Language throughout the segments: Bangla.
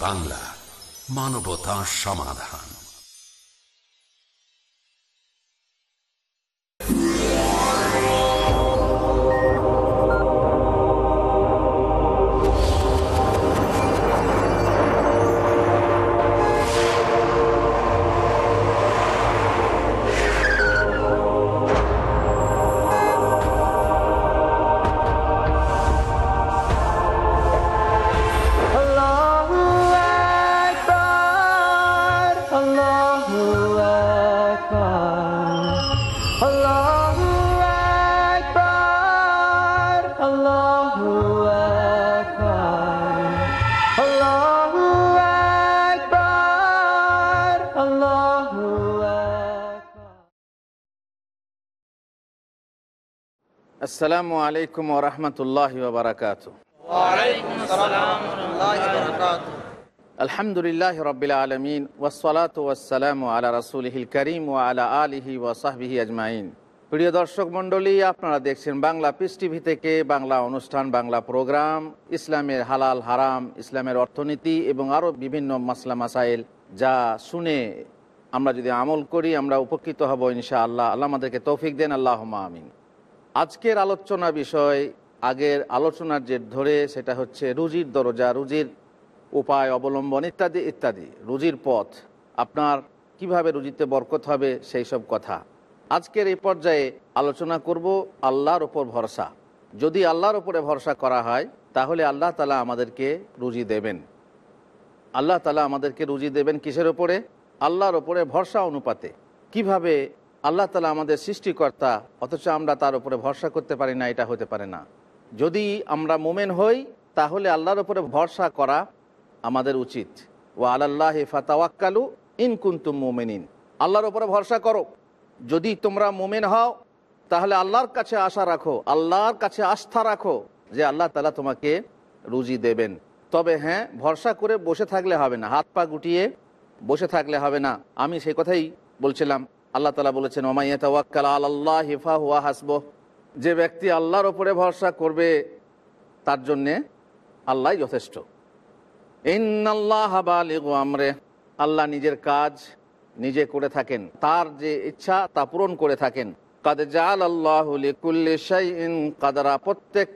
বাংলা মানবতা সমাধান। আসসালামু আলাইকুম ওরহমতুল্লাহ বারকাত আলহামদুলিল্লাহ রবিল আলমিন ওসলাত ওয়াসালাম আলা রসুলহিল করিম ও আলা আলিহি ওয়াসাহবিহি আজমাইন। প্রিয় দর্শক মণ্ডলী, আপনারা দেখছেন বাংলা পিস টিভি থেকে বাংলা অনুষ্ঠান, বাংলা প্রোগ্রাম, ইসলামের হালাল হারাম, ইসলামের অর্থনীতি এবং আরও বিভিন্ন মাসলা মাসাইল যা শুনে আমরা যদি আমল করি, আমরা উপকৃত হব ইনশা আল্লাহ আল্লাহ আমাদেরকে তৌফিক দেন। আল্লাহ আমিন। আজকের আলোচনা বিষয়, আগের আলোচনার যে ধরে সেটা হচ্ছে রুজির দরজা, রুজির উপায় অবলম্বন ইত্যাদি ইত্যাদি। রুজির পথ, আপনার কীভাবে রুজিতে বরকত হবে সেই সব কথা। আজকের এই পর্যায়ে আলোচনা করব আল্লাহর ওপর ভরসা। যদি আল্লাহর ওপরে ভরসা করা হয়, তাহলে আল্লাহ তালা আমাদেরকে রুজি দেবেন। আল্লাহ তালা আমাদেরকে রুজি দেবেন কিসের ওপরে আল্লাহর ওপরে ভরসা অনুপাতে। কীভাবে আল্লাহ তালা আমাদের সৃষ্টিকর্তা, অথচ আমরা তার উপরে ভরসা করতে পারি না, এটা হতে পারে না। যদি আমরা মোমেন হই, তাহলে আল্লাহর উপরে ভরসা করা আমাদের উচিত। ও আল্লাহ ফাতাওয়াক্কালু ইন কুন্তুম মোমেনিন। আল্লাহর উপরে ভরসা করো। যদি তোমরা মোমেন হও, তাহলে আল্লাহর কাছে আশা রাখো, আল্লাহর কাছে আস্থা রাখো যে আল্লাহ তালা তোমাকে রুজি দেবেন। তবে হ্যাঁ ভরসা করে বসে থাকলে হবে না, হাত পা গুটিয়ে বসে থাকলে হবে না। আমি সেই কথাই বলছিলাম। আল্লাহ তালা বলেছেন ওমাইয়া আল্লাহ হিফা হুয়া হাসব যে ব্যক্তি আল্লাহর ওপরে ভরসা করবে, তার জন্যে আল্লাহ যথেষ্ট। আমরে। আল্লাহ নিজের কাজ নিজে করে থাকেন, তার যে ইচ্ছা তা পূরণ করে থাকেন। কাদে জাল আল্লাহ কাদারা, প্রত্যেক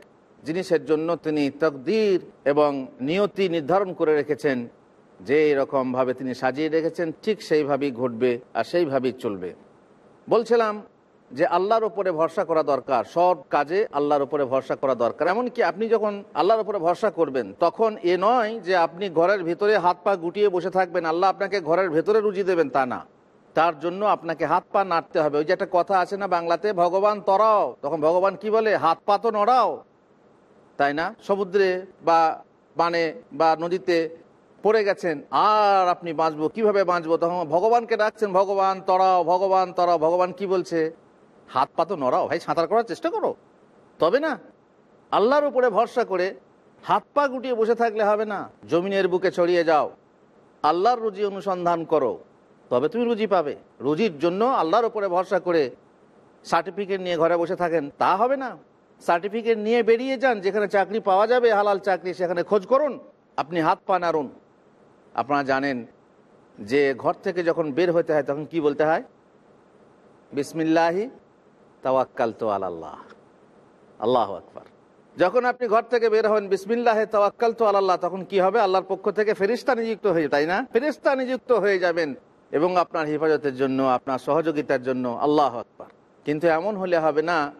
জিনিসের জন্য তিনি তকদির এবং নিয়তি নির্ধারণ করে রেখেছেন। যে এরকমভাবে তিনি সাজিয়ে রেখেছেন, ঠিক সেইভাবেই ঘটবে আর সেইভাবেই চলবে। বলছিলাম যে আল্লাহর উপরে ভরসা করা দরকার, সব কাজে আল্লাহর উপরে ভরসা করা দরকার। এমনকি আপনি যখন আল্লাহর উপরে ভরসা করবেন, তখন এ নয় যে আপনি ঘরের ভেতরে হাত পা গুটিয়ে বসে থাকবেন, আল্লাহ আপনাকে ঘরের ভেতরে রুজি দেবেন তা না। তার জন্য আপনাকে হাত পা নাড়তে হবে। ওই যে একটা কথা আছে না বাংলাতে, ভগবান তরাও। তখন ভগবান কি বলে? হাত পা তো নড়াও। তাই না? সমুদ্রে বা বানে বা নদীতে পড়ে গেছেন, আর আপনি বাঁচবো, কীভাবে বাঁচবো? তখন ভগবানকে ডাকছেন, ভগবান তরাও ভগবান তরাও ভগবান কি বলছে? হাত পা তো নড়াও, ভাই, সাঁতার করার চেষ্টা করো। তবে না, আল্লাহর উপরে ভরসা করে হাত পা গুটিয়ে বসে থাকলে হবে না। জমিনের বুকে ছড়িয়ে যাও। আল্লাহর রুজি অনুসন্ধান করো। তবে তুমি রুজি পাবে। রুজির জন্য আল্লাহর উপরে ভরসা করে সার্টিফিকেট নিয়ে ঘরে বসে থাকেন, তা হবে না। সার্টিফিকেট নিয়ে বেরিয়ে যান, যেখানে চাকরি পাওয়া যাবে, হালাল চাকরি, সেখানে খোঁজ করুন। আপনি হাত পা নাড়ুন। আপনারা জানেন যে ঘর থেকে যখন বের হতে হয় তখন কি বলতে হয়? বিসমিল্লাহি তাওয়াক্কাল তো আল্লাহ আল্লাহ আকবার। যখন আপনি ঘর থেকে বের হবেন, বিসমিল্লাহে তাওয়াক্কাল তো আল্লাহ তখন কি হবে? আল্লাহর পক্ষ থেকে ফেরিস্তা নিযুক্ত হয়ে, তাই না? ফেরিস্তা নিযুক্ত হয়ে যাবেন এবং আপনার হেফাজতের জন্য, আপনার সহযোগিতার জন্য আল্লাহ আকবার। কিন্তু এমন হলে হবে না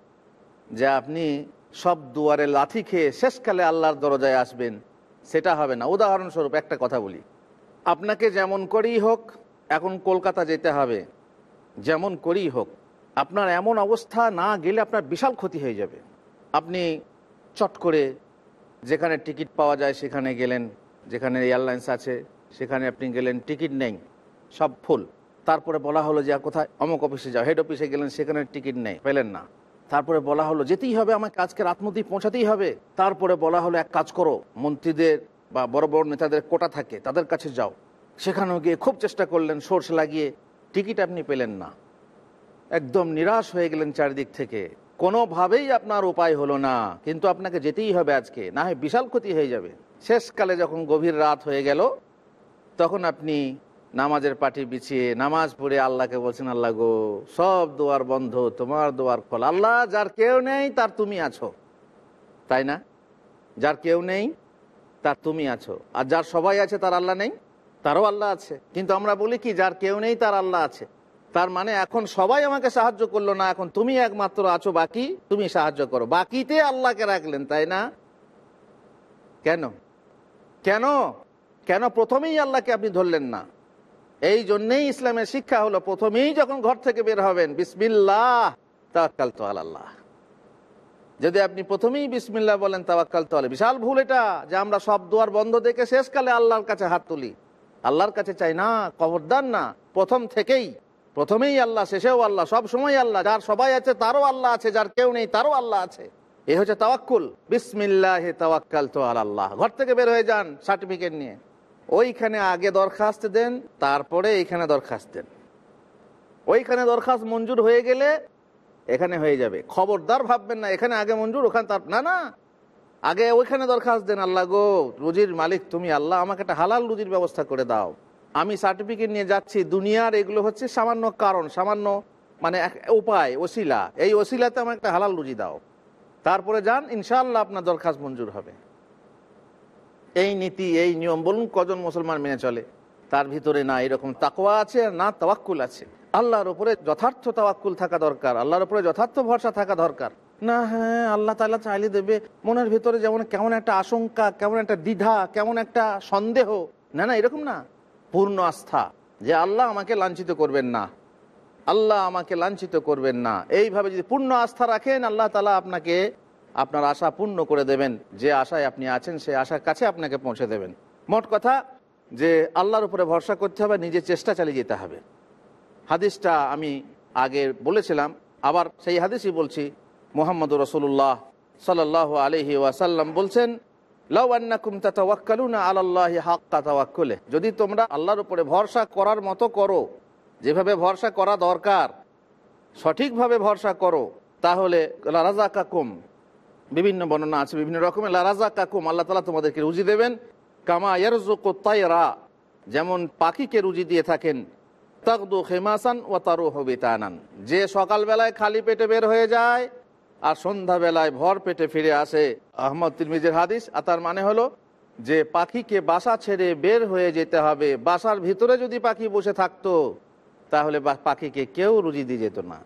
যে আপনি সব দুয়ারে লাথি খেয়ে শেষকালে আল্লাহর দরজায় আসবেন। সেটা হবে না। উদাহরণস্বরূপ একটা কথা বলি। আপনাকে যেমন করেই হোক, এখন কলকাতা যেতে হবে। যেমন করেই হোক। আপনার এমন অবস্থা না গেলে আপনার বিশাল ক্ষতি হয়ে যাবে। আপনি চট করে যেখানে টিকিট পাওয়া যায় সেখানে গেলেন, যেখানে এয়ারলাইন্স আছে, সেখানে আপনি গেলেন, টিকিট নেই, সব ফুল। তারপরে বলা হলো যে কোথায়? অমুক অফিসে যাও। হেড অফিসে গেলেন, সেখানে টিকিট নেই, পেলেন না। তারপরে বলা হলো, যেতেই হবে আমাকে, আজকে রাত মধ্যেই পৌঁছাতেই হবে। তারপরে বলা হলো, এক কাজ করো, মন্ত্রীদের বা বড় বড় নেতাদের কোটা থাকে, তাদের কাছে যাও। সেখানেও গিয়ে খুব চেষ্টা করলেন সোর্স লাগিয়ে টিকিট আপনি পেলেন না। একদম নিরাশ হয়ে গেলেন চারিদিক থেকে। কোনোভাবেই আপনার উপায় হলো না, কিন্তু আপনাকে যেতেই হবে আজকে, না হয় বিশাল ক্ষতি হয়ে যাবে। শেষকালে যখন গভীর রাত হয়ে গেল, তখন আপনি নামাজের পাটি বিছিয়ে নামাজ পড়ে আল্লাহকে বলছেন, আল্লাহ গো, সব দোয়ার বন্ধ, তোমার দোয়ার খোলা। আল্লাহ, যার কেউ নেই, তার তুমি আছো। তাই না? যার কেউ নেই তার তুমি আছো। আর যার সবাই আছে, তার আল্লাহ নেই? তারও আল্লাহ আছে। কিন্তু আমরা বলি কি, যার কেউ নেই, তার আল্লাহ আছে। তার মানে এখন সবাই আমাকে সাহায্য করল না, এখন তুমি একমাত্র আছো, বাকি তুমি সাহায্য করো। বাকিতে আল্লাহকে রাখলেন, তাই না? কেন? কেন? কেন প্রথমেই আল্লাহকে আপনি ধরলেন না? এই জন্যেই ইসলামের শিক্ষা হলো, প্রথমেই যখন ঘর থেকে বের হবেন, বিসমিল্লাহ তাওয়াক্কাল তো আল্লাহ যদি আপনি প্রথমেই বিসমিল্লাহ বলেন, তাওয়াক্কাল তো আল্লাহ বিশাল ভুল এটা যে আমরা সব দুয়ার বন্ধ দেখে শেষকালে আল্লাহর কাছে হাত তুলি। আল্লাহর কাছে চাই না খবরদার না, প্রথম থেকেই। প্রথমেই আল্লাহ, শেষেও আল্লাহ, সব সময় আল্লাহ, যার সবাই আছে তারও আল্লাহ আছে, যার কেউ নেই তারও আল্লাহ আছে। এ হচ্ছে তাওয়াক্কুল। বিসমিল্লাহ তাওয়াক্কাল তো আল্লাহ ঘর থেকে বের হয়ে যান সার্টিফিকেট নিয়ে। ওইখানে আগে দরখাস্ত দেন, তারপরে এইখানে দরখাস্ত দেন। ওইখানে দরখাস্ত মঞ্জুর হয়ে গেলে এখানে হয়ে যাবে। খবরদার ভাববেন না, এখানে আগে মঞ্জুর, ওখানে তার না না। আগে ওইখানে দরখাস্ত দেন, আল্লাহ গো, রুজির মালিক, তুমি আল্লাহ আমাকে একটা হালাল রুজির ব্যবস্থা করে দাও। আমি সার্টিফিকেট নিয়ে যাচ্ছি, দুনিয়ার এগুলো হচ্ছে সামান্য কারণ, সামান্য মানে এক উপায়, ওসিলা। এই ওসিলাতে আমার একটা হালাল রুজি দাও। তারপরে যান ইনশাল্লাহ আপনার দরখাস্ত মঞ্জুর হবে। এই নীতি, এই নিয়ম, বলুন কজন মুসলমান মেনে চলে। তার ভিতরে না এরকম তাকোয়া আছে না তাওয়াক্কুল আছে। আল্লাহর উপরে যথার্থ তাওয়াক্কুল থাকা দরকার আল্লাহর উপরে যথার্থ ভরসা থাকা দরকার। না হ্যাঁ আল্লাহ তাআলা চাইলে দেবে মনের ভিতরে যেমন কেমন একটা আশঙ্কা কেমন একটা দ্বিধা কেমন একটা সন্দেহ। না না এরকম না। পূর্ণ আস্থা যে আল্লাহ আমাকে লাঞ্ছিত করবেন না। আল্লাহ আমাকে লাঞ্ছিত করবেন না। এইভাবে যদি পূর্ণ আস্থা রাখেন আল্লাহ তালা আপনাকে আপনার আশা পূর্ণ করে দেবেন। যে আশায় আপনি আছেন সেই আশার কাছে আপনাকে পৌঁছে দেবেন। মোট কথা যে আল্লাহর উপরে ভরসা করতে হবে নিজের চেষ্টা চালিয়ে যেতে হবে। হাদিসটা আমি আগে বলেছিলাম, আবার সেই হাদিসই বলছি। মোহাম্মদ রসুল্লাহ সাল্লাহ আলহি ওয়াসাল্লাম বলছেন যদি তোমরা আল্লাহর উপরে ভরসা করার মতো করো, যেভাবে ভরসা করা দরকার, সঠিকভাবে ভরসা করো, তাহলে লারাজা কাকুম বিভিন্ন বর্ণনা আছে, বিভিন্ন রকমের লারাজা কাকুম আল্লাহ তালা তোমাদেরকে রুজি দেবেন, কামা ইয়ারজুকোত্তাইরা যেমন পাখিকে রুজি দিয়ে থাকেন তাকদু খেমাসান ও তারু হবে তানান যে সকালবেলায় খালি পেটে বের হয়ে যায় আর সন্ধ্যাবেলায় ভর পেটে ফিরে আসে। আহমদ তিরমিজের হাদিস, আর তার মানে হলো যে পাখিকে বাসা ছেড়ে বের হয়ে যেতে হবে। বাসার ভিতরে যদি পাখি বসে থাকতো, তাহলে পাখিকে কেউ রুজি দিয়ে যেত না।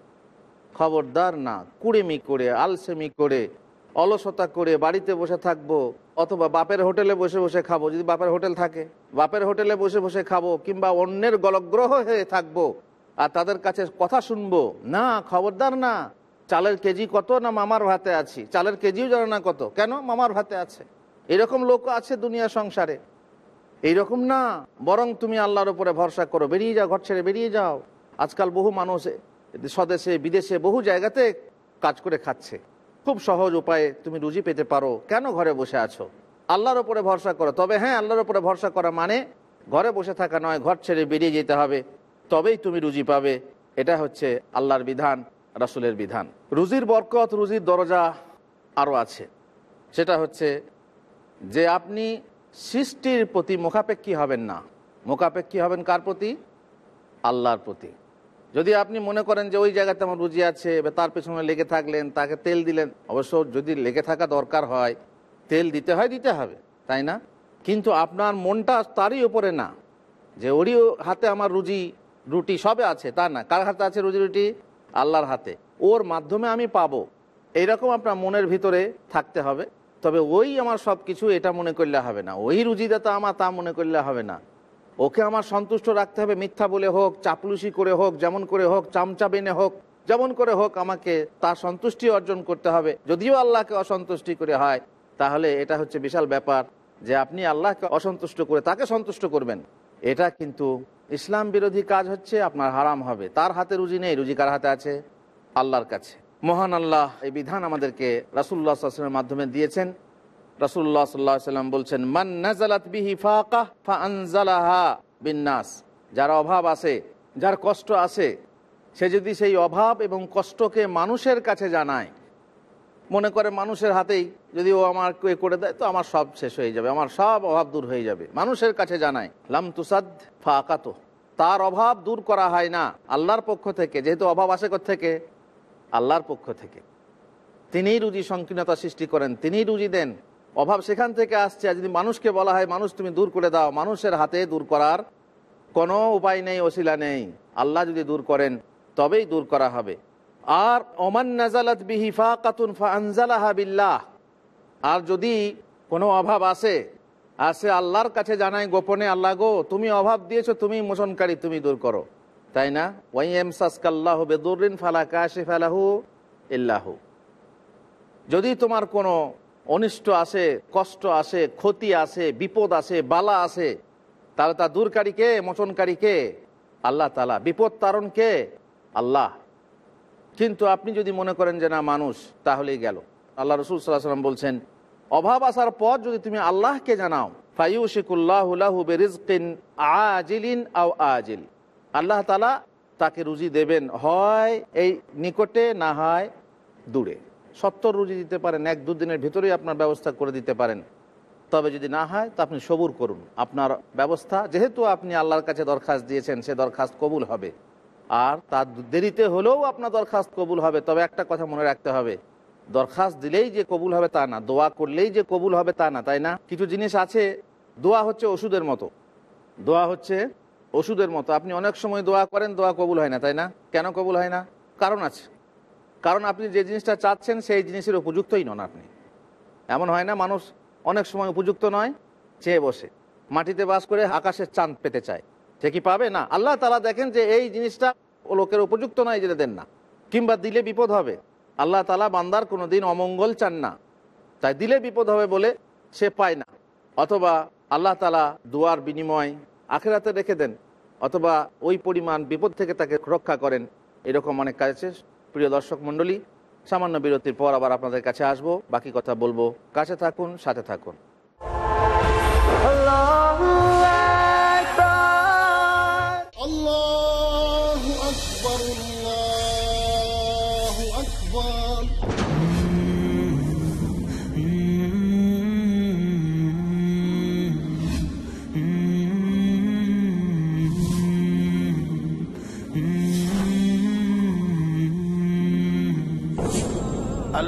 খবরদার না, কুড়েমি করে, আলসেমি করে অলসতা করে বাড়িতে বসে থাকব, অথবা বাপের হোটেলে বসে বসে খাব। যদি বাপের হোটেল থাকে, বাপের হোটেলে বসে বসে খাব, কিংবা অন্যের গলগ্রহ হয়ে থাকব, আর তাদের কাছে কথা শুনব, না, খবরদার না, চালের কেজি কত না মামার ভাতে আছি? চালের কেজিও জানো না কত। কেন মামার ভাতে আছে? এরকম লোক আছে দুনিয়া সংসারে। এইরকম না, বরং তুমি আল্লাহর উপরে ভরসা করো, বেরিয়ে যাও, ঘর ছেড়ে বেরিয়ে যাও। আজকাল বহু মানুষ স্বদেশে, বিদেশে, বহু জায়গাতে কাজ করে খাচ্ছে। খুব সহজ উপায়ে তুমি রুজি পেতে পারো। কেন ঘরে বসে আছো? আল্লাহর ওপরে ভরসা করো। তবে হ্যাঁ আল্লাহর উপরে ভরসা করা মানে ঘরে বসে থাকা নয়, ঘর ছেড়ে বেরিয়ে যেতে হবে। তবেই তুমি রুজি পাবে। এটা হচ্ছে আল্লাহর বিধান, রাসুলের বিধান। রুজির বরকত, রুজির দরজা আরও আছে। সেটা হচ্ছে যে আপনি সৃষ্টির প্রতি মুখাপেক্ষী হবেন না। মুখাপেক্ষী হবেন কার প্রতি? আল্লাহর প্রতি। যদি আপনি মনে করেন যে ওই জায়গাতে আমার রুজি আছে তার পেছনে লেগে থাকলেন, তাকে তেল দিলেন, অবশ্য যদি লেগে থাকা দরকার হয়, তেল দিতে হয়, দিতে হবে, তাই না? কিন্তু আপনার মনটা তারই উপরে না, যে ওরই হাতে আমার রুজি, রুটি সবে আছে, তা না। কার হাতে আছে রুজি, রুটি? আল্লাহর হাতে। ওর মাধ্যমে আমি পাবো। এইরকম আপনার মনের ভিতরে থাকতে হবে। তবে ওই আমার সব কিছু এটা মনে করলে হবে না। ওই রুজিদাতা আমার তা মনে করলে হবে না। ওকে আমার সন্তুষ্ট রাখতে হবে, মিথ্যা বলে হোক, চাপলুসি করে হোক, যেমন করে হোক চামচা বেনে হোক, যেমন করে হোক আমাকে তার সন্তুষ্টি অর্জন করতে হবে। যদিও আল্লাহকে অসন্তুষ্টি করে হয়, তাহলে এটা হচ্ছে বিশাল ব্যাপার যে আপনি আল্লাহকে অসন্তুষ্ট করে তাকে সন্তুষ্ট করবেন। এটা কিন্তু ইসলাম বিরোধী কাজ হচ্ছে, আপনার হারাম হবে। তার হাতে রুজি নেই, রুজি কার হাতে আছে? আল্লাহর কাছে। মহান আল্লাহ এই বিধান আমাদেরকে রাসুল্লাহ আসলামের মাধ্যমে দিয়েছেন। রাসুল্লাহ সাল্লাহ সাল্লাম বলছেন, মান নাজালাত বিহি ফাকা ফা আনজালাহা বিন্নাস। যার অভাব আছে, যার কষ্ট আছে, সে যদি সেই অভাব এবং কষ্টকে মানুষের কাছে জানায়, মনে করে মানুষের হাতেই যদি ও আমার করে দেয়, তো আমার সব শেষ হয়ে যাবে, আমার সব অভাব দূর হয়ে যাবে। মানুষের কাছে জানায়, লাম তুসাদ ফাকাতো। তার অভাব দূর করা হয় না, আল্লাহর পক্ষ থেকে। যেহেতু অভাব আসে থেকে আল্লাহর পক্ষ থেকে। তিনিই রুজি সংকীর্ণতা সৃষ্টি করেন, তিনিই রুজি দেন। অভাব সেখান থেকে আসছে। আর যদি মানুষকে বলা হয়, মানুষ, তুমি দূর করে দাও। মানুষের হাতে দূর করার কোনো উপায় নেই, ওসিলা নেই। আল্লাহ যদি দূর করেন, তবেই দূর করা হবে। আর ওমান নাজালাত বিহি ফাকাতুন ফানজালাহা বিল্লাহ। আর যদি কোনো অভাব আসে আসে আল্লাহর কাছে জানায় গোপনে, আল্লাহ গো, তুমি অভাব দিয়েছ, তুমি মোশনকারী তুমি দূর করো। তাই না? ওয়াই এম সাসকাল্লাহ বেদুরিন ফালা কাশে ফালাহু ইল্লাহু। যদি তোমার কোনো অনিষ্ট আসে, কষ্ট আসে, ক্ষতি আসে, বিপদ আসে, বালা আসে। তাহলে তা দূরকারী কে মোচনকারী কে? আল্লাহ তালা বিপদ তারণ কে? আল্লাহ। কিন্তু আপনি যদি মনে করেন যে না, মানুষ, তাহলেই গেল। আল্লাহ রসুল সাল্লাহ সাল্লাম বলছেন, অভাব আসার পর যদি তুমি আল্লাহকে জানাও আজিলিন আও আজিল। আল্লাহ তালা তাকে রুজি দেবেন, হয় এই নিকটে না হয় দূরে। সত্তর রুজি দিতে পারেন, এক দুদিনের ভিতরেই আপনার ব্যবস্থা করে দিতে পারেন। তবে যদি না হয়, তো আপনি সবুর করুন। আপনার ব্যবস্থা, যেহেতু আপনি আল্লাহর কাছে দরখাস্ত দিয়েছেন, সে দরখাস্ত কবুল হবে। আর তার দেরিতে হলেও আপনার দরখাস্ত কবুল হবে। তবে একটা কথা মনে রাখতে হবে, দরখাস্ত দিলেই যে কবুল হবে তা না, দোয়া করলেই যে কবুল হবে তা না, তাই না? কিছু জিনিস আছে, দোয়া হচ্ছে ওষুধের মতো। দোয়া হচ্ছে ওষুধের মতো। আপনি অনেক সময় দোয়া করেন, দোয়া কবুল হয় না, তাই না? কেন কবুল হয় না? কারণ আছে। কারণ আপনি যে জিনিসটা চাচ্ছেন সেই জিনিসের উপযুক্তই নন আপনি। এমন হয় না, মানুষ অনেক সময় উপযুক্ত নয়, চেয়ে বসে। মাটিতে বাস করে আকাশের চাঁদ পেতে চায়। সে কি পাবে? না। আল্লাহ তালা দেখেন যে এই জিনিসটা লোকের উপযুক্ত নয়, যেটা দেন না। কিংবা দিলে বিপদ হবে। আল্লাহ তালা বান্দার কোনো দিন অমঙ্গল চান না। তাই দিলে বিপদ হবে বলে সে পায় না। অথবা আল্লাহ তালা দুয়ার বিনিময় আখেরাতে রেখে দেন। অথবা ওই পরিমাণ বিপদ থেকে তাকে রক্ষা করেন। এরকম অনেক কাজ আছে। প্রিয় দর্শক মণ্ডলী, সামান্য বিরতির পর আবার আপনাদের কাছে আসব। বাকি কথা বলব। কাছে থাকুন, সাথে থাকুন।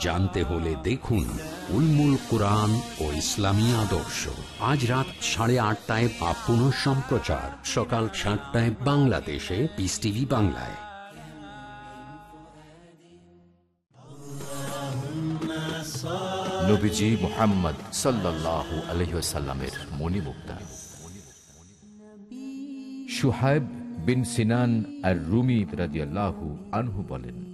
জানতে হলে দেখুন উলমুল কোরআন ও ইসলামী আদর্শ। আজ রাত সাড়ে আটটায় বা পুনঃ সম্প্রচার। সকাল সাতটায় বাংলাদেশে পিস টিভি বাংলায়। মোহাম্মদ সাল্লাহ আলহ্লামের মণিমুক্তা। সুহাইব বিন সিনান আর রুমি রাজিয়াল্লাহু আনহু বলেন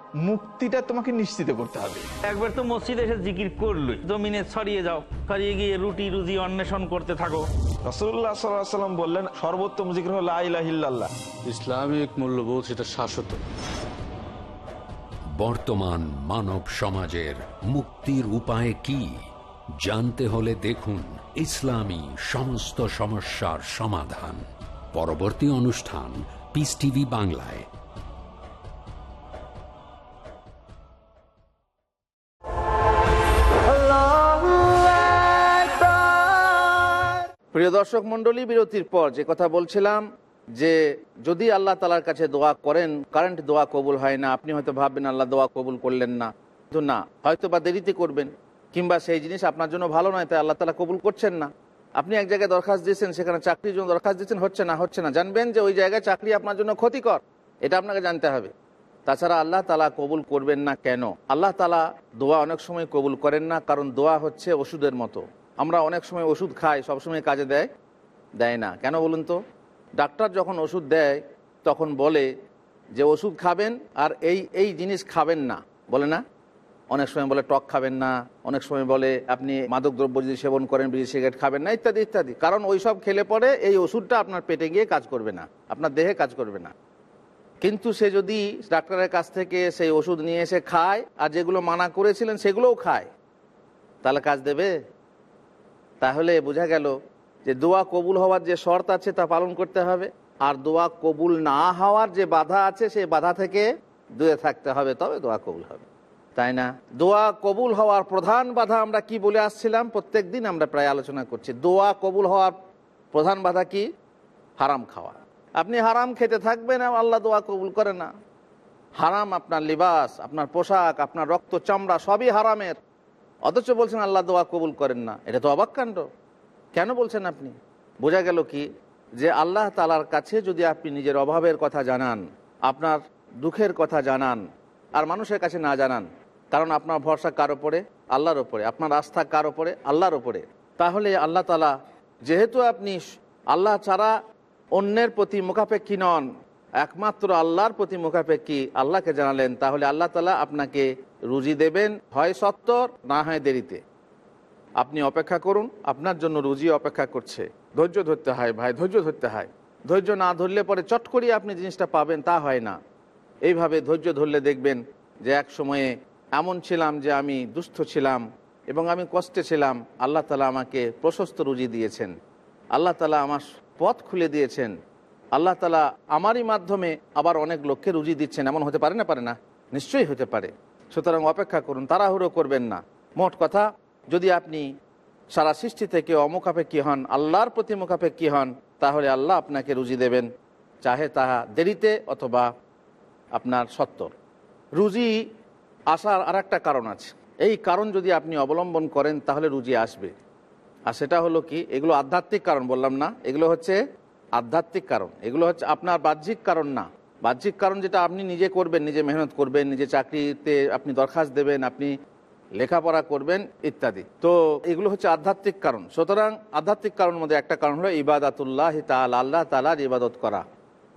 মুক্তিটা তোমাকে নিশ্চিত করতে হবে। একবার তো মসজিদে এসে জিকির করলোই। জমিনে ছড়িয়ে যাও ছড়িয়ে গিয়ে রুটি রুজি অন্বেষণ করতে থাকো। রসুল্লাহ সাল্লাম বললেন সর্বোত্তম জিকির হল আল্লাহ ইসলামিক মূল্যবোধ সেটা শাশ্বত। বর্তমান মানব সমাজের মুক্তির উপায় কি? জানতে হলে দেখুন ইসলামী সমস্ত সমস্যার সমাধান। পরবর্তী অনুষ্ঠান পিস টিভি বাংলায়। প্রিয় দর্শক মন্ডলী বিরতির পর যে কথা বলছিলাম, যে যদি আল্লাহ তালার কাছে দোয়া করেন কারেন্ট দোয়া কবুল হয় না, আপনি হয়তো ভাববেন, আল্লাহ দোয়া কবুল করলেন না। কিন্তু না হয়তো বা দেরিতে করবেন, কিংবা সেই জিনিস আপনার জন্য ভালো নয়, তাই আল্লাহ তালা কবুল করছেন না। আপনি এক জায়গায় দরখাস্ত দিয়েছেন, সেখানে চাকরির জন্য দরখাস্ত দিচ্ছেন হচ্ছে না হচ্ছে না। জানবেন যে ওই জায়গায় চাকরি আপনার জন্য ক্ষতিকর, এটা আপনাকে জানতে হবে। তাছাড়া আল্লাহ তালা কবুল করবেন না কেন? আল্লাহ তালা দোয়া অনেক সময় কবুল করেন না, কারণ দোয়া হচ্ছে ওষুধের মতো। আমরা অনেক সময় ওষুধ খাই, সবসময় কাজে দেয়? দেয় না। কেন বলুন তো? ডাক্তার যখন ওষুধ দেয়, তখন বলে যে ওষুধ খাবেন আর এই এই জিনিস খাবেন না। বলে না? অনেক সময় বলে টক খাবেন না। অনেক সময় বলে আপনি মাদক দ্রব্য যদি সেবন করেন, বিড়ি, সিগারেট খাবেন না, ইত্যাদি ইত্যাদি। কারণ ওই সব খেলে পরে এই ওষুধটা আপনার পেটে গিয়ে কাজ করবে না। আপনার দেহে কাজ করবে না। কিন্তু সে যদি ডাক্তারের কাছ থেকে সেই ওষুধ নিয়ে এসে খায় আর যেগুলো মানা করেছিলেন সেগুলোও খায়, তাহলে কাজ দেবে? তাহলে বোঝা গেল যে দোয়া কবুল হওয়ার যে শর্ত আছে তা পালন করতে হবে, আর দোয়া কবুল না হওয়ার যে বাধা আছে সেই বাধা থেকে দূরে থাকতে হবে, তবে দোয়া কবুল হবে। তাই না? দোয়া কবুল হওয়ার প্রধান বাধা আমরা কি বলে আসছিলাম? প্রত্যেক দিন আমরা প্রায় আলোচনা করছি। দোয়া কবুল হওয়ার প্রধান বাধা কি? হারাম খাওয়া। আপনি হারাম খেতে থাকবেন, আল্লাহ দোয়া কবুল করে না। হারাম আপনার লিবাস, আপনার পোশাক, আপনার রক্ত চামড়া সবই হারামের। অথচ বলছেন, আল্লাহ দোয়া কবুল করেন না। এটা তো অবাক কাণ্ড। কেন বলছেন আপনি? বোঝা গেল কি যে আল্লাহ তালার কাছে যদি আপনি নিজের অভাবের কথা জানান, আপনার দুঃখের কথা জানান, আর মানুষের কাছে না জানান, কারণ আপনার ভরসা কার ওপরে আল্লাহর ওপরে আপনার আস্থা কার ওপরে আল্লাহর ওপরে তাহলে আল্লাহ তালা যেহেতু আপনি আল্লাহ ছাড়া অন্যের প্রতি মুখাপেক্ষী নন একমাত্র আল্লাহর প্রতি মুখাপেক্ষী আল্লাহকে জানালেন, তাহলে আল্লাহ তালা আপনাকে রুজি দেবেন, হয় সত্তর, না হয় দেরিতে। আপনি অপেক্ষা করুন, আপনার জন্য রুজি অপেক্ষা করছে। ধৈর্য ধরতে হয় ভাই, ধৈর্য ধরতে হয়। ধৈর্য না ধরলে পরে চট করিয়ে আপনি জিনিসটা পাবেন, তা হয় না। এইভাবে ধৈর্য ধরলে দেখবেন যে এক সময়ে এমন ছিলাম যে আমি দুস্থ ছিলাম এবং আমি কষ্টে ছিলাম, আল্লাহ তালা আমাকে প্রশস্ত রুজি দিয়েছেন। আল্লাহ তালা আমার পথ খুলে দিয়েছেন। আল্লাহ তালা আমারই মাধ্যমে আবার অনেক লোককে রুজি দিচ্ছেন। এমন হতে পারে না? পারে না। নিশ্চয়ই হতে পারে। সুতরাং অপেক্ষা করুন, তাড়াহুড়ো করবেন না। মোট কথা, যদি আপনি সারা সৃষ্টি থেকে অমুখাপেক্ষী হন, আল্লাহর প্রতি মুখাপেক্ষী হন, তাহলে আল্লাহ আপনাকে রুজি দেবেন, চাহে তাহা দেরিতে অথবা আপনার সত্তর রুজি আসার আর একটা কারণ আছে। এই কারণ যদি আপনি অবলম্বন করেন, তাহলে রুজি আসবে। আর সেটা হলো কি? এগুলো আধ্যাত্মিক কারণ, বললাম না। এগুলো হচ্ছে আধ্যাত্মিক কারণ। এগুলো হচ্ছে আপনার বাহ্যিক কারণ না। বাহ্যিক কারণ যেটা আপনি নিজে করবেন, নিজে মেহনত করবেন, নিজে চাকরিতে আপনি দরখাস্ত দেবেন, আপনি লেখাপড়া করবেন ইত্যাদি। তো এগুলো হচ্ছে আধ্যাত্মিক কারণ। সুতরাং আধ্যাত্মিক কারণ মধ্যে একটা কারণ হলো ইবাদাতুল্লাহ তাল আল্লাহ তালার ইবাদত করা।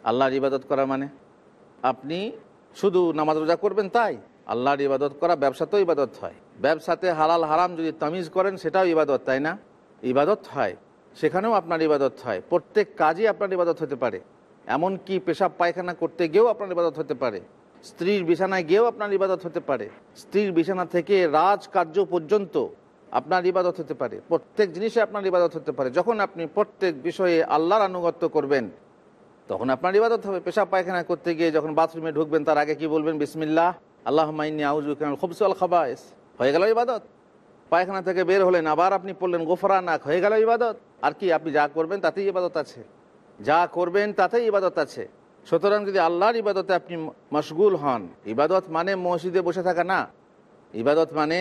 আল্লাহর ইবাদত করা মানে? আপনি শুধু নামাজ রোজা করবেন তাই? আল্লাহর ইবাদত করা ব্যবসাতেও ইবাদত হয়। ব্যবসাতে হালাল হারাম যদি তামিজ করেন, সেটাও ইবাদত, তাই না? ইবাদত হয়। সেখানেও আপনার ইবাদত হয়। প্রত্যেক কাজই আপনার ইবাদত হতে পারে। এমন কি পেশাব পায়খানা করতে গিয়েও আপনার ইবাদত হতে পারে। স্ত্রীর বিছানায় গিয়েও আপনার ইবাদত হতে পারে। স্ত্রীর বিছানা থেকে রাজকার্য পর্যন্ত আপনার ইবাদত হতে পারে। প্রত্যেক জিনিসে আপনার ইবাদত হতে পারে। যখন আপনি প্রত্যেক বিষয়ে আল্লাহর আনুগত্য করবেন, তখন আপনার ইবাদত হবে। পেশাব পায়খানা করতে গিয়ে যখন বাথরুমে ঢুকবেন, তার আগে কি বলবেন? বিসমিল্লাহ। আল্লাহ মাইনি আউজুকান খবসুল খাবাইস। হয়ে গেল ইবাদত। পায়খানা থেকে বের হলেন, আবার আপনি পড়লেন গোফরা নাক হয়ে গেল ইবাদত। আর কি আপনি যা করবেন তাতেই ইবাদত আছে। যা করবেন তাতেই ইবাদত আছে। সুতরাং যদি আল্লাহর ইবাদতে আপনি মশগুল হন, ইবাদত মানে মসজিদে বসে থাকা না। ইবাদত মানে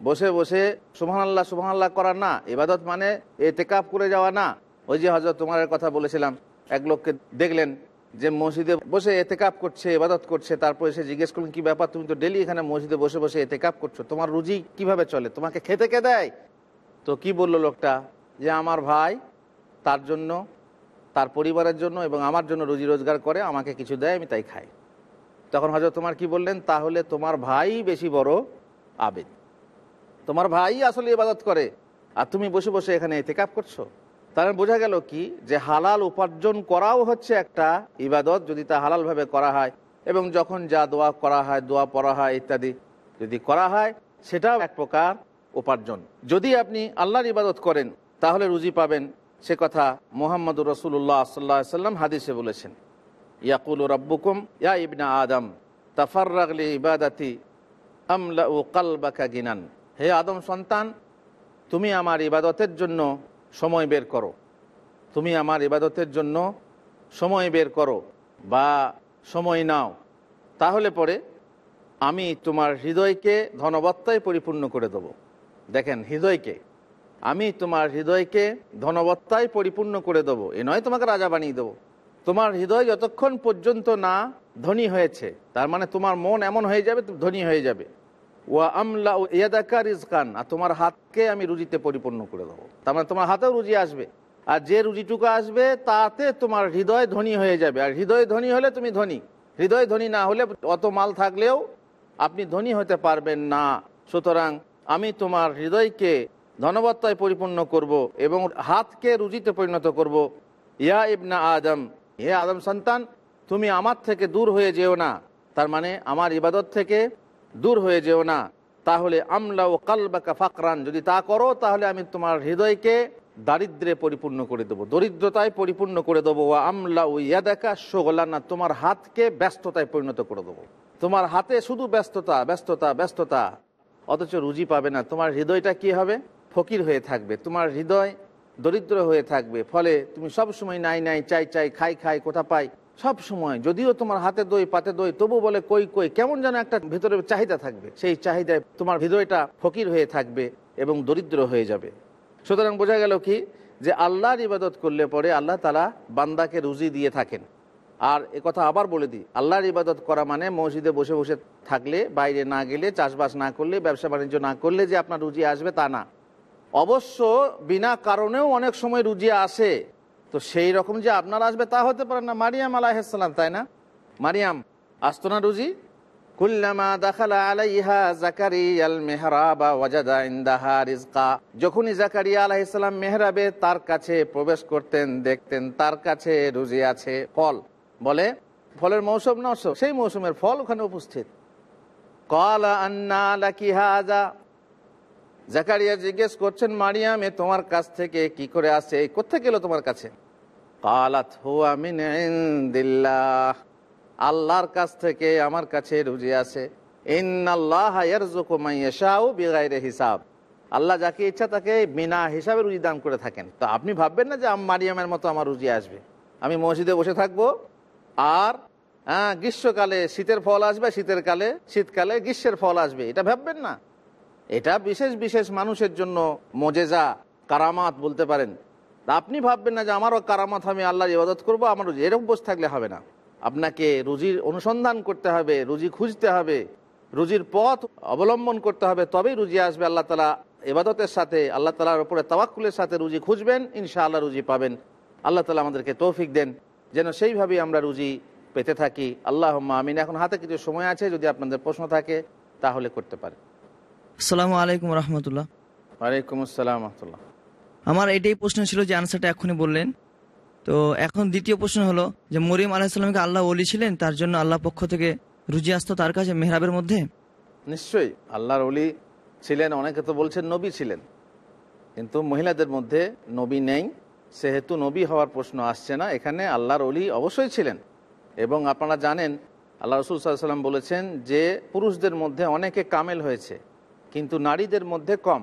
বসে বসে সুহান আল্লাহ সুহান আল্লাহ করা না। ইবাদত মানে এ টেকাপ করে যাওয়া না। ওই যে হজরত তোমার কথা বলেছিলাম, এক লোককে দেখলেন যে মসজিদে বসে এতে কাপ করছে, ইবাদত করছে, তারপর এসে জিজ্ঞেস করলেন, কি ব্যাপার? তুমি তো ডেলি এখানে মসজিদে বসে বসে এতে কাপ করছ। তোমার রুজি কীভাবে চলে? তোমাকে খেতে কে দেয়? তো কি বলল লোকটা? যে আমার ভাই তার জন্য, তার পরিবারের জন্য এবং আমার জন্য রুজি রোজগার করে, আমাকে কিছু দেয়, আমি তাই খাই। তখন হজরত তোমার কি বললেন? তাহলে তোমার ভাই বেশি বড় আবেদ। তোমার ভাই আসলে ইবাদত করে, আর তুমি বসে বসে এখানে এতেকাপ করছ। তার মানে বোঝা গেল কি? যে হালাল উপার্জন করাও হচ্ছে একটা ইবাদত, যদি তা হালালভাবে করা হয়, এবং যখন যা দোয়া করা হয়, দোয়া পড়া হয় ইত্যাদি যদি করা হয়, সেটাও এক প্রকার উপার্জন। যদি আপনি আল্লাহর ইবাদত করেন তাহলে রুজি পাবেন, সে কথা মোহাম্মদুর রসুল্লাহ সাল্লাহ সাল্লাম হাদিসে বলেছেন। ইয়াকুল রব্বুকুম, ইয়া ইবনা আদম তাফাররাগলি ইবাদাতি আমলা ও কালবাকা গিনান। হে আদম সন্তান, তুমি আমার ইবাদতের জন্য সময় বের করো। তুমি আমার ইবাদতের জন্য সময় বের করো বা সময় নাও। তাহলে পরে আমি তোমার হৃদয়কে ধনবত্তায় পরিপূর্ণ করে দেব। দেখেন, হৃদয়কে আমি তোমার হৃদয়কে ধনবত্তায় পরিপূর্ণ করে দেবো। এ নয় তোমাকে রাজা বানিয়ে দেবো। তোমার হৃদয় যতক্ষণ পর্যন্ত না ধনী হয়েছে, তার মানে তোমার মন এমন হয়ে যাবে, ধনী হয়ে যাবে। ওয়া আমলা ও ইয়াদাকা রিজকান, আর তোমার হাতকে আমি রুজিতে পরিপূর্ণ করে দেবো। তার মানে তোমার হাতেও রুজি আসবে। আর যে রুজিটুকু আসবে, তাতে তোমার হৃদয় ধনী হয়ে যাবে। আর হৃদয় ধনী হলে তুমি ধনী। হৃদয় ধনী না হলে অত মাল থাকলেও আপনি ধনী হতে পারবেন না। সুতরাং আমি তোমার হৃদয়কে ধনবত্তায় পরিপূর্ণ করব এবং হাতকে রুজিতে পরিণত করব। ইয়া ইবনা আদম, হে আদম সন্তান, তুমি আমার থেকে দূর হয়ে যেও না। তার মানে আমার ইবাদত থেকে দূর হয়ে যেও না। তাহলে আমলা ও কালবাকা ফাকরান, যদি তা করো, তাহলে আমি তোমার হৃদয়কে দারিদ্রে পরিপূর্ণ করে দেবো, দরিদ্রতায় পরিপূর্ণ করে দেবো। ও আমলা ও ইয়া ইয়াদাকা শোগলানা, তোমার হাতকে ব্যস্ততায় পরিণত করে দেবো। তোমার হাতে শুধু ব্যস্ততা ব্যস্ততা ব্যস্ততা, অথচ রুজি পাবে না। তোমার হৃদয়টা কি হবে? ফকির হয়ে থাকবে, তোমার হৃদয় দরিদ্র হয়ে থাকবে, ফলে তুমি সব সময় নাই নাই, চাই চাই, খাই খাই, কোথা পাই, সব সময়, যদিও তোমার হাতে দই, পাতে দই, তবু বলে কই কই, কেমন যেন একটা ভিতরে চাহিদা থাকবে, সেই চাহিদায় তোমার হৃদয়টা ফকির হয়ে থাকবে এবং দরিদ্র হয়ে যাবে। সুতরাং বোঝা গেল কি? যে আল্লাহর ইবাদত করলে পরে আল্লাহ তালা বান্দাকে রুজি দিয়ে থাকেন। আর এ কথা আবার বলে দিই, আল্লাহর ইবাদত করা মানে মসজিদে বসে বসে থাকলে, বাইরে না গেলে, চাষবাস না করলে ব্যবসা বাণিজ্য না করলে যে আপনার রুজি আসবে তা না। অবশ্য বিনা কারণেও অনেক সময় রুজি আসে। তো সেই রকম যে আপনার আসবে তা হতে পারে না। মারিয়াম আলাহিসাল্লাম তাই না? মারিয়াম, আসতো না রুজি? কুল্লামা দাখালা জাকারিয়াল যখনই জাকারিয়া তার কাছে প্রবেশ করতেন, দেখতেন, তার কাছে রুজি আছে, ফল। বলে, ফলের মৌসুম নস সেই মৌসুমের ফল ওখানে উপস্থিত। কলা আন্না জাকারিয়া জিজ্ঞেস করছেন, মারিয়াম, এ তোমার কাছ থেকে কি করে আসে? কোথেকে এলো তোমার কাছে? কালাত আল্লাহর কাছ থেকে আমার কাছে রুজি আছে। হিসাব। আল্লাহ যাকে ইচ্ছা তাকে বিনা হিসাবে রুজি দান করে থাকেন। তো আপনি ভাববেন না যে মারিয়ামের মতো আমার রুজি আসবে? আমি মসজিদে বসে থাকব আর হ্যাঁ গ্রীষ্মকালে শীতের ফল আসবে, শীতের কালে, শীতকালে গ্রীষ্মের ফল আসবে, এটা ভাববেন না? এটা বিশেষ বিশেষ মানুষের জন্য মজেজা, কারামাত বলতে পারেন। তা আপনি ভাববেন না যে আমারও কারামাত, আমি আল্লাহর ইবাদত করব, আমার এরকম বসে থাকলে হবে না। আপনাকে রুজির অনুসন্ধান করতে হবে, রুজি খুঁজতে হবে, রুজির পথ অবলম্বন করতে হবে, তবেই রুজি আসবে। আল্লাহ তালা এবাদতের সাথে, আল্লাহ তালার উপরে তাওয়াক্কুলের সাথে রুজি খুঁজবেন ইনশা আল্লাহ রুজি পাবেন। আল্লাহ তালা আমাদেরকে তৌফিক দেন। যেন সেইভাবেই আমরা রুজি পেতে থাকি। আল্লাহ আমিন। এখন হাতে কিছু সময় আছে, যদি আপনাদের প্রশ্ন থাকে, তাহলে করতে পারে আসসালামু আলাইকুম রহমতুল্লাহ। ওয়ালাইকুম আসসালাম রহমতুল্লাহ। আমার এটাই প্রশ্ন ছিল যে আনসারটা এখনই বললেন। তো এখন দ্বিতীয় প্রশ্ন হলো যে মরিম আলাহিসাল্লামকে আল্লাহ ওলি ছিলেন? তার জন্য আল্লাহ পক্ষ থেকে রুজি আসতো তার কাছে মেহরাবের মধ্যে? নিশ্চয়ই আল্লাহর অলি ছিলেন অনেকে তো বলছেন নবী ছিলেন। কিন্তু মহিলাদের মধ্যে নবী নেই সেহেতু নবী হওয়ার প্রশ্ন আসছে না। এখানে আল্লাহর অলি অবশ্যই ছিলেন। এবং আপনারা জানেন আল্লাহ রসুল সাল্লাম বলেছেন যে পুরুষদের মধ্যে অনেকে কামেল হয়েছে। কিন্তু নারীদের মধ্যে কম।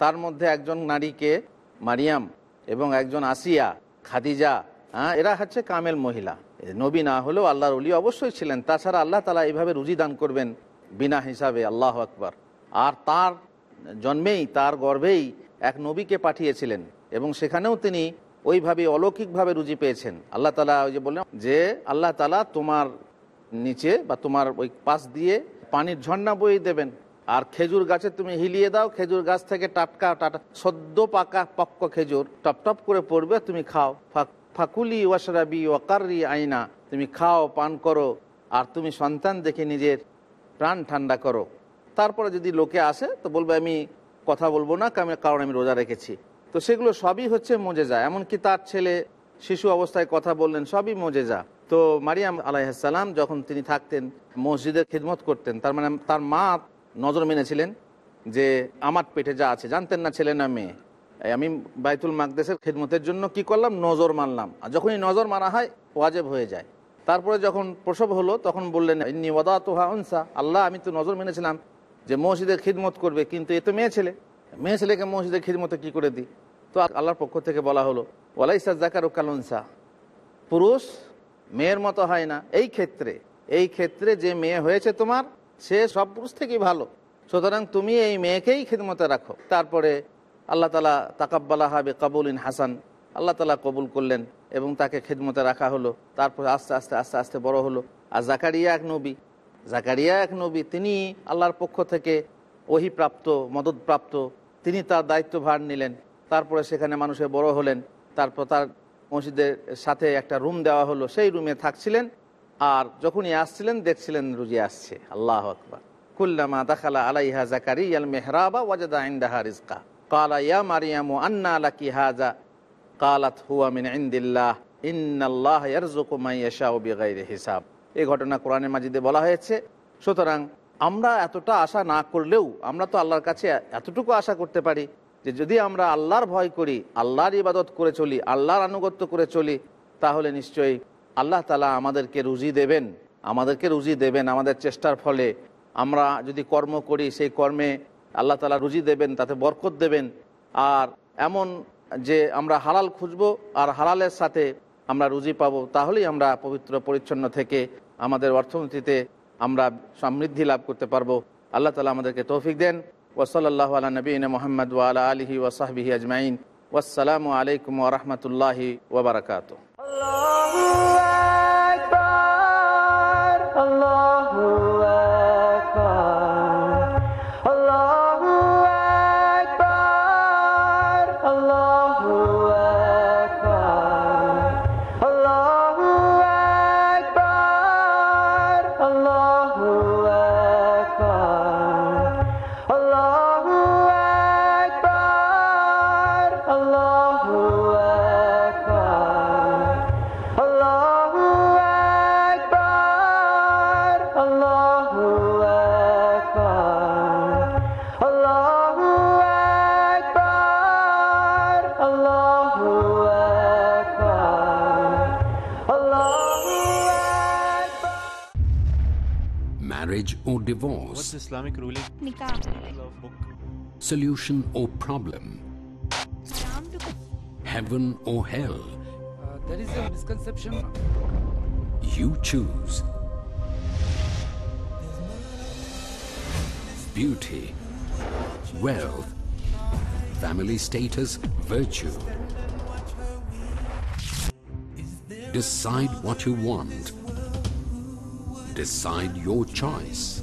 তার মধ্যে একজন নারীকে মারিয়াম এবং একজন আসিয়া, খাদিজা হ্যাঁ এরা হচ্ছে কামেল মহিলা। নবী না হলেও আল্লাহর অলি অবশ্যই ছিলেন। তাছাড়া আল্লাহ তালা এইভাবে রুজি দান করবেন বিনা হিসাবে, আল্লাহ আকবর। আর তার জন্মেই, তার গর্ভেই এক নবীকে পাঠিয়েছিলেন এবং সেখানেও তিনি ওইভাবে অলৌকিকভাবে রুজি পেয়েছেন। আল্লাহ তালা ওই যে বললেন যে, আল্লাহ তালা তোমার নিচে বা তোমার ওই পাশ দিয়ে পানির ঝর্ণা বয়ে দেবেন। আর খেজুর গাছে তুমি হিলিয়ে দাও, খেজুর গাছ থেকে টাটকা টাটা, সদ্য পাকা পক্ক খেজুর টপ টপ করে পড়বে, তুমি খাও। ফাক- ফাকুলি ওয়াশরাবি ওয়াকারি আইনা, তুমি খাও, পান করো, আর তুমি সন্তান দেখে নিজের প্রাণ ঠান্ডা করো। তারপরে যদি লোকে আসে, তো বলবে, আমি কথা বলব না কারণ- আমি রোজা রেখেছি। তো সেগুলো সবই হচ্ছে মজেজা। এমনকি তার ছেলে শিশু অবস্থায় কথা বললেন, সবই মজেজা। তো মারিয়াম আলাইসাল্লাম যখন তিনি থাকতেন, মসজিদের খিদমত করতেন, তার মানে তার মা নজর মেনেছিলেন যে আমার পেটে যা আছে, জানতেন না ছেলে না মেয়ে। আমি বাইতুল মাকদেশের খিদমতের জন্য কি করলাম? নজর মানলাম। আর যখনই নজর মানা হয়, ওয়াজেব হয়ে যায়। তারপরে যখন প্রসব হলো, তখন বললেন, ইন্নি ওয়াদা তোহা উনসা। আল্লাহ, আমি তো নজর মেনেছিলাম যে মসজিদের খিদমত করবে, কিন্তু এ তো মেয়ে ছেলে। মেয়ে ছেলেকে মসজিদের খিদমতে কি করে দিই? তো আল্লাহর পক্ষ থেকে বলা হলো, ওয়ালাইসা জাকার কালুনসা পুরুষ মেয়ের মতো হয় না। এই ক্ষেত্রে এই ক্ষেত্রে যে মেয়ে হয়েছে তোমার সে সব পুরুষ থেকেই ভালো। সুতরাং তুমি এই মেয়েকেই খিদমতে রাখো। তারপরে আল্লাহ তালা তাকাব্বালা হবে কাবুলিন হাসান, আল্লাহ তালা কবুল করলেন এবং তাকে খিদমতে রাখা হলো। তারপরে আস্তে আস্তে আস্তে আস্তে বড় হলো। আর জাকারিয়া এক নবী, জাকারিয়া এক নবী, তিনি আল্লাহর পক্ষ থেকে ওহিপ্রাপ্ত মদতপ্রাপ্ত তিনি তার দায়িত্বভার নিলেন। তারপরে সেখানে মানুষে বড় হলেন। তারপর তার মসজিদের সাথে একটা রুম দেওয়া হলো। সেই রুমে থাকছিলেন। আর যখনই আসছিলেন, দেখছিলেন রুজি আসছে। আল্লাহ আকবর। কুল্লামা দাখালা আলাইহা জাকারি আল মেহরাবা ওয়াজাদা ইন্দাহা রিজকা। কালা ইয়া মারিয়ামু আন্না লাকি হাজা। কালাত হুয়া মিন ইন্দিল্লাহ। ইন্নাল্লাহ ইয়ারযুকু মান ইয়াশাউ বিগাইরি হিসাব। এই ঘটনা কোরআনে মাজিদে বলা হয়েছে। সুতরাং আমরা এতটা আশা না করলেও আমরা তো আল্লাহর কাছে এতটুকু আশা করতে পারি যে যদি আমরা আল্লাহর ভয় করি, আল্লাহর ইবাদত করে চলি, আল্লাহর আনুগত্য করে চলি, তাহলে নিশ্চয়ই আল্লাহ তালা আমাদেরকে রুজি দেবেন, আমাদেরকে রুজি দেবেন আমাদের চেষ্টার ফলে। আমরা যদি কর্ম করি, সেই কর্মে আল্লাহ তালা রুজি দেবেন, তাতে বরকত দেবেন। আর এমন যে আমরা হালাল খুঁজবো আর হালালের সাথে আমরা রুজি পাবো, তাহলেই আমরা পবিত্র পরিচ্ছন্ন থেকে আমাদের অর্থনীতিতে আমরা সমৃদ্ধি লাভ করতে পারব। আল্লাহ তালা আমাদেরকে তৌফিক দেন। ওসলাল্লাহ আলা নবীন মোহাম্মদ ওয়ালা আলহি ওসাহবিহি আজমাইন। ওয়াসালামু আলাইকুম ওরহমতুল্লাহি ওবরাকাত Allahu divorce? What's Islamic ruling? Nikah. Solution or problem? Heaven or hell? Uh, there is a misconception. You choose. Beauty, wealth, family status, virtue. Decide what you want. Decide your choice.